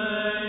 Amen.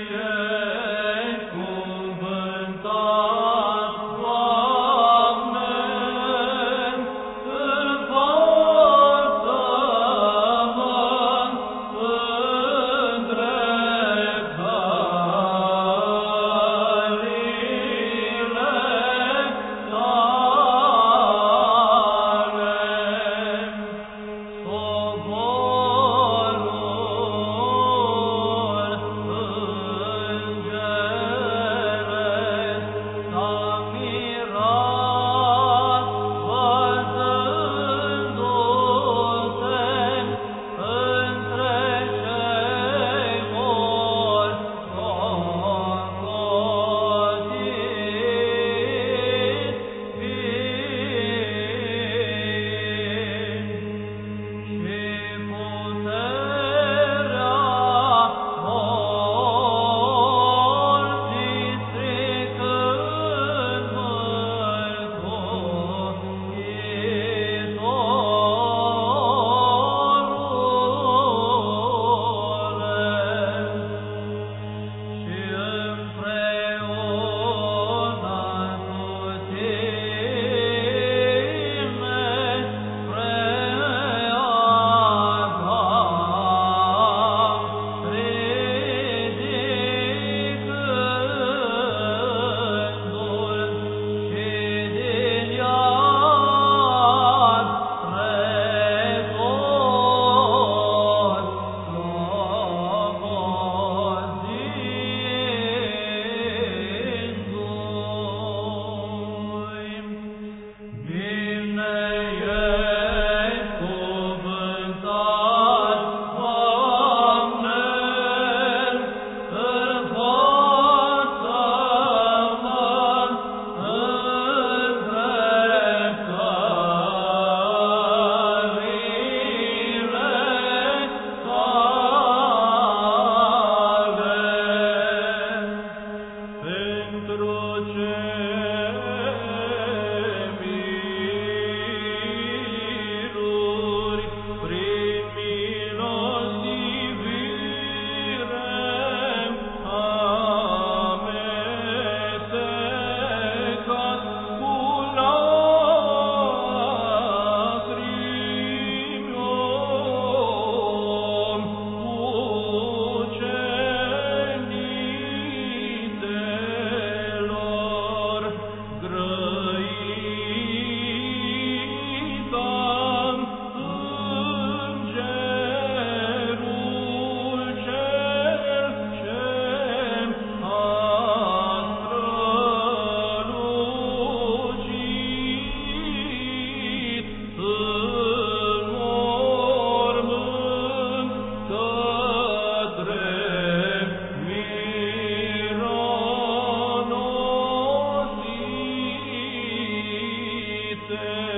Yeah.